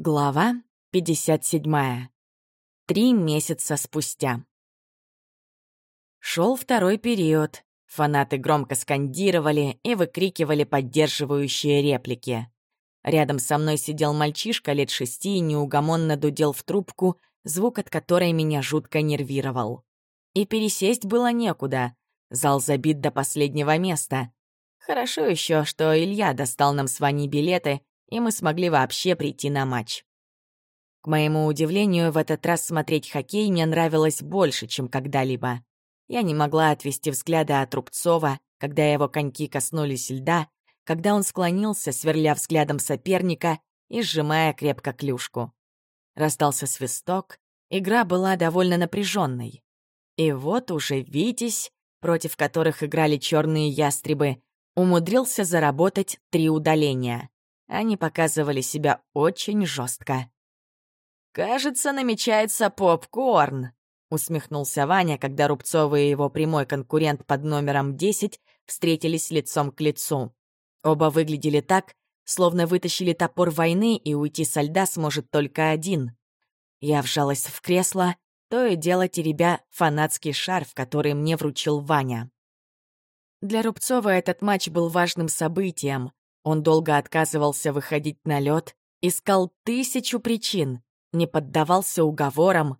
Глава 57. Три месяца спустя. Шел второй период. Фанаты громко скандировали и выкрикивали поддерживающие реплики. Рядом со мной сидел мальчишка лет шести и неугомонно дудел в трубку, звук от которой меня жутко нервировал. И пересесть было некуда. Зал забит до последнего места. Хорошо еще, что Илья достал нам с Ваней билеты, и мы смогли вообще прийти на матч. К моему удивлению, в этот раз смотреть хоккей мне нравилось больше, чем когда-либо. Я не могла отвести взгляда от Рубцова, когда его коньки коснулись льда, когда он склонился, сверля взглядом соперника и сжимая крепко клюшку. Раздался свисток, игра была довольно напряженной. И вот уже Витязь, против которых играли черные ястребы, умудрился заработать три удаления. Они показывали себя очень жестко. «Кажется, намечается попкорн», — усмехнулся Ваня, когда Рубцов и его прямой конкурент под номером 10 встретились лицом к лицу. Оба выглядели так, словно вытащили топор войны, и уйти со льда сможет только один. Я вжалась в кресло, то и дело теребя фанатский шарф, который мне вручил Ваня. Для Рубцова этот матч был важным событием. Он долго отказывался выходить на лед, искал тысячу причин, не поддавался уговорам.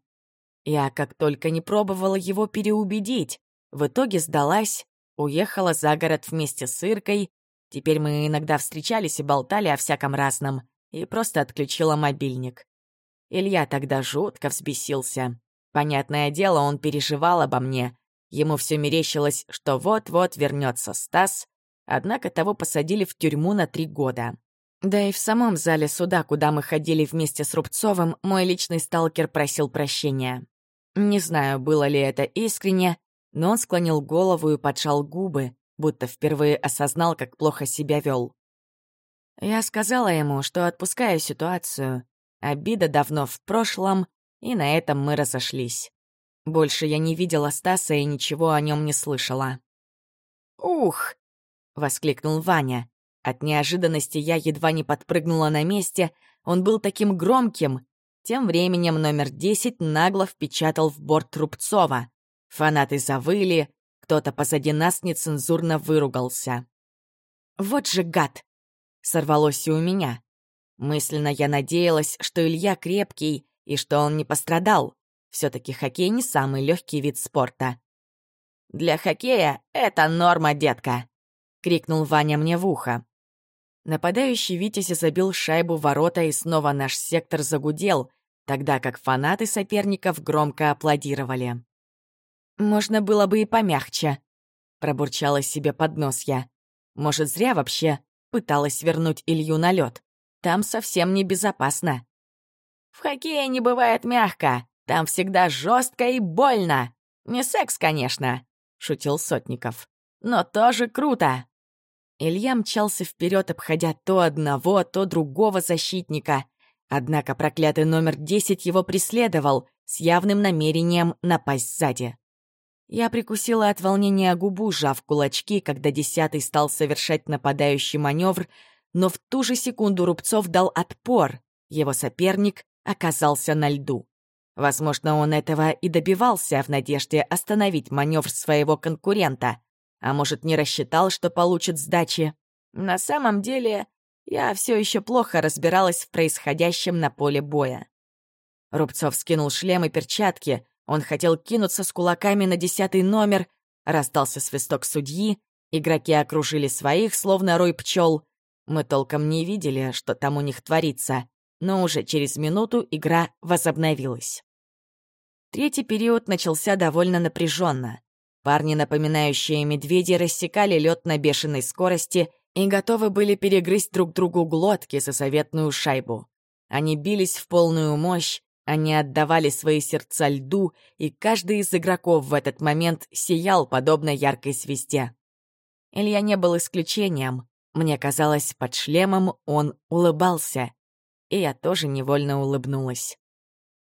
Я как только не пробовала его переубедить, в итоге сдалась, уехала за город вместе с Иркой, теперь мы иногда встречались и болтали о всяком разном, и просто отключила мобильник. Илья тогда жутко взбесился. Понятное дело, он переживал обо мне. Ему все мерещилось, что вот-вот вернется Стас, однако того посадили в тюрьму на три года. Да и в самом зале суда, куда мы ходили вместе с Рубцовым, мой личный сталкер просил прощения. Не знаю, было ли это искренне, но он склонил голову и поджал губы, будто впервые осознал, как плохо себя вел. Я сказала ему, что отпускаю ситуацию. Обида давно в прошлом, и на этом мы разошлись. Больше я не видела Стаса и ничего о нем не слышала. «Ух!» — воскликнул Ваня. От неожиданности я едва не подпрыгнула на месте, он был таким громким. Тем временем номер 10 нагло впечатал в борт Рубцова. Фанаты завыли, кто-то позади нас нецензурно выругался. «Вот же гад!» — сорвалось и у меня. Мысленно я надеялась, что Илья крепкий и что он не пострадал. все таки хоккей не самый легкий вид спорта. «Для хоккея это норма, детка!» — крикнул Ваня мне в ухо. Нападающий Витязь забил шайбу ворота, и снова наш сектор загудел, тогда как фанаты соперников громко аплодировали. «Можно было бы и помягче», — пробурчала себе под нос я. «Может, зря вообще пыталась вернуть Илью на лед. Там совсем небезопасно». «В хоккее не бывает мягко. Там всегда жестко и больно. Не секс, конечно», — шутил Сотников. «Но тоже круто». Илья мчался вперед, обходя то одного, то другого защитника. Однако проклятый номер 10 его преследовал с явным намерением напасть сзади. Я прикусила от волнения губу, сжав кулачки, когда десятый стал совершать нападающий маневр, но в ту же секунду Рубцов дал отпор. Его соперник оказался на льду. Возможно, он этого и добивался в надежде остановить маневр своего конкурента. А может, не рассчитал, что получит сдачи? На самом деле, я все еще плохо разбиралась в происходящем на поле боя. Рубцов скинул шлем и перчатки. Он хотел кинуться с кулаками на десятый номер. Раздался свисток судьи. Игроки окружили своих, словно рой пчел. Мы толком не видели, что там у них творится. Но уже через минуту игра возобновилась. Третий период начался довольно напряженно. Парни, напоминающие медведи, рассекали лед на бешеной скорости и готовы были перегрызть друг другу глотки за советную шайбу. Они бились в полную мощь, они отдавали свои сердца льду, и каждый из игроков в этот момент сиял, подобно яркой звезде. Илья не был исключением. Мне казалось, под шлемом он улыбался. И я тоже невольно улыбнулась.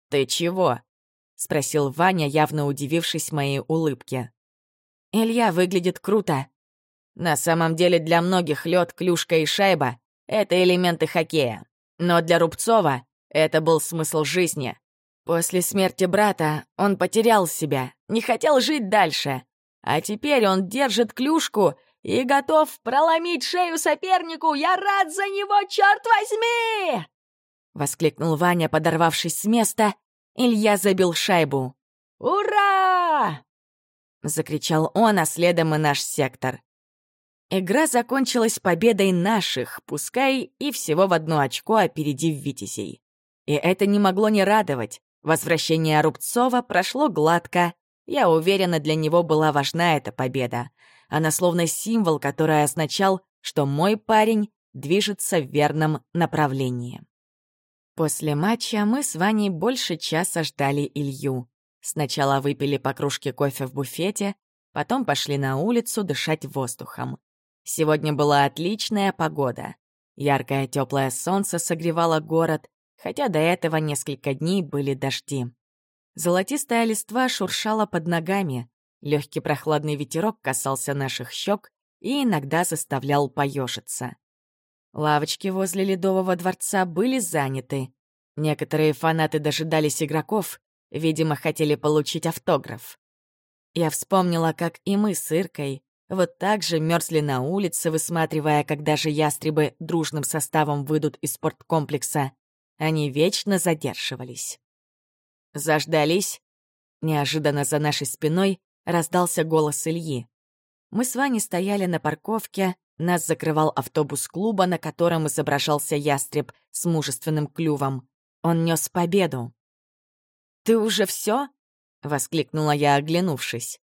«Ты чего?» — спросил Ваня, явно удивившись моей улыбке. «Илья выглядит круто». На самом деле для многих лед, клюшка и шайба — это элементы хоккея. Но для Рубцова Это был смысл жизни. После смерти брата он потерял себя, не хотел жить дальше. А теперь он держит клюшку и готов проломить шею сопернику. Я рад за него, черт возьми!» Воскликнул Ваня, подорвавшись с места. Илья забил шайбу. «Ура!» Закричал он, а следом и наш сектор. Игра закончилась победой наших, пускай и всего в одно очко опередив Витязей. И это не могло не радовать. Возвращение Рубцова прошло гладко. Я уверена, для него была важна эта победа. Она словно символ, который означал, что мой парень движется в верном направлении. После матча мы с Ваней больше часа ждали Илью. Сначала выпили по кружке кофе в буфете, потом пошли на улицу дышать воздухом. Сегодня была отличная погода. Яркое теплое солнце согревало город, хотя до этого несколько дней были дожди. Золотистая листва шуршала под ногами, легкий прохладный ветерок касался наших щек и иногда заставлял поежиться. Лавочки возле Ледового дворца были заняты. Некоторые фанаты дожидались игроков, видимо, хотели получить автограф. Я вспомнила, как и мы с Иркой вот так же мерзли на улице, высматривая, когда же ястребы дружным составом выйдут из спорткомплекса. Они вечно задерживались. «Заждались?» Неожиданно за нашей спиной раздался голос Ильи. Мы с Ваней стояли на парковке, нас закрывал автобус клуба, на котором изображался ястреб с мужественным клювом. Он нес победу. «Ты уже все? воскликнула я, оглянувшись.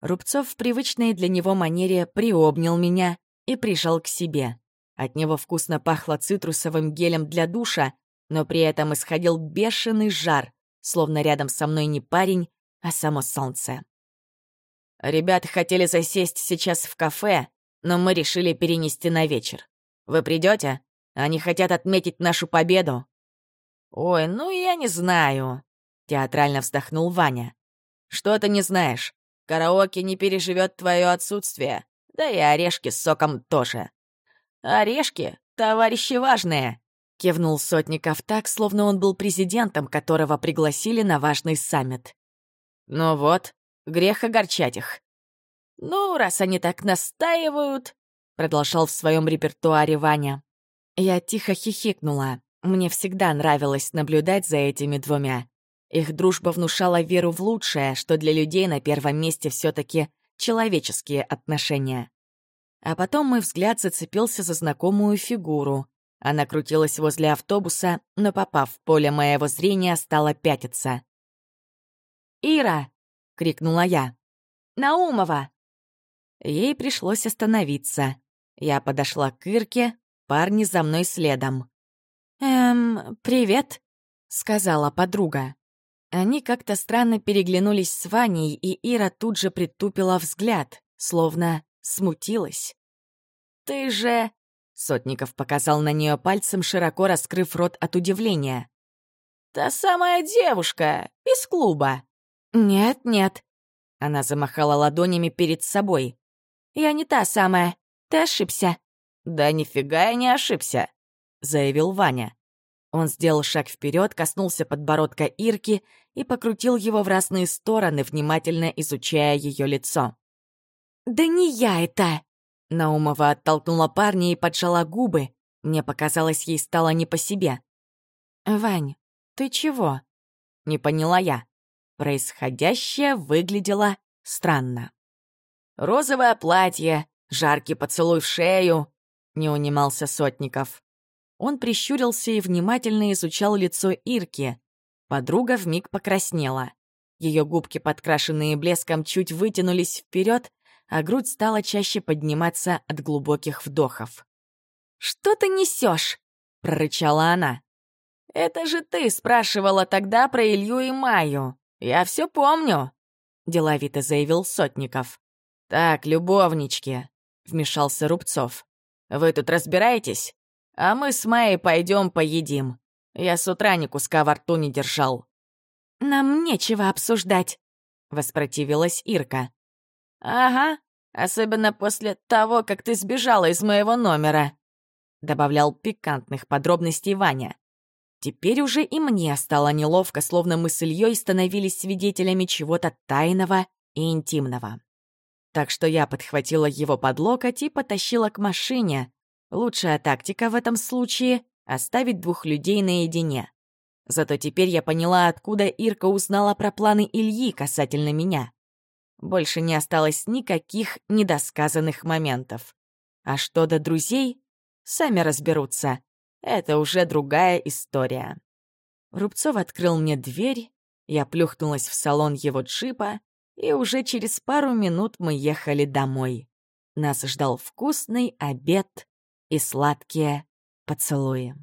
Рубцов в привычной для него манере приобнял меня и прижал к себе. От него вкусно пахло цитрусовым гелем для душа, но при этом исходил бешеный жар, словно рядом со мной не парень, а само солнце. Ребята хотели засесть сейчас в кафе, но мы решили перенести на вечер. Вы придете? Они хотят отметить нашу победу. Ой, ну я не знаю, театрально вздохнул Ваня. Что ты не знаешь? Караоке не переживет твое отсутствие, да и орешки с соком тоже. Орешки — товарищи важные, Кивнул Сотников так, словно он был президентом, которого пригласили на важный саммит. «Ну вот, грех огорчать их». «Ну, раз они так настаивают», — продолжал в своем репертуаре Ваня. Я тихо хихикнула. Мне всегда нравилось наблюдать за этими двумя. Их дружба внушала веру в лучшее, что для людей на первом месте все таки человеческие отношения. А потом мой взгляд зацепился за знакомую фигуру. Она крутилась возле автобуса, но, попав в поле моего зрения, стала пятиться. «Ира!» — крикнула я. «Наумова!» Ей пришлось остановиться. Я подошла к Ирке, парни за мной следом. «Эм, привет», — сказала подруга. Они как-то странно переглянулись с Ваней, и Ира тут же притупила взгляд, словно смутилась. «Ты же...» Сотников показал на нее пальцем, широко раскрыв рот от удивления. «Та самая девушка из клуба!» «Нет, нет». Она замахала ладонями перед собой. «Я не та самая. Ты ошибся». «Да нифига я не ошибся», — заявил Ваня. Он сделал шаг вперед, коснулся подбородка Ирки и покрутил его в разные стороны, внимательно изучая ее лицо. «Да не я это!» Наумова оттолкнула парня и поджала губы. Мне показалось, ей стало не по себе. «Вань, ты чего?» Не поняла я. Происходящее выглядело странно. «Розовое платье, жаркий поцелуй в шею», — не унимался Сотников. Он прищурился и внимательно изучал лицо Ирки. Подруга вмиг покраснела. Ее губки, подкрашенные блеском, чуть вытянулись вперед, а грудь стала чаще подниматься от глубоких вдохов. «Что ты несешь? прорычала она. «Это же ты спрашивала тогда про Илью и Майю. Я все помню», — деловито заявил Сотников. «Так, любовнички», — вмешался Рубцов. «Вы тут разбираетесь? А мы с Майей пойдем поедим. Я с утра ни куска во рту не держал». «Нам нечего обсуждать», — воспротивилась Ирка. «Ага, особенно после того, как ты сбежала из моего номера», — добавлял пикантных подробностей Ваня. Теперь уже и мне стало неловко, словно мы с Ильей становились свидетелями чего-то тайного и интимного. Так что я подхватила его под локоть и потащила к машине. Лучшая тактика в этом случае — оставить двух людей наедине. Зато теперь я поняла, откуда Ирка узнала про планы Ильи касательно меня. Больше не осталось никаких недосказанных моментов. А что до друзей? Сами разберутся. Это уже другая история. Рубцов открыл мне дверь, я плюхнулась в салон его джипа, и уже через пару минут мы ехали домой. Нас ждал вкусный обед и сладкие поцелуи.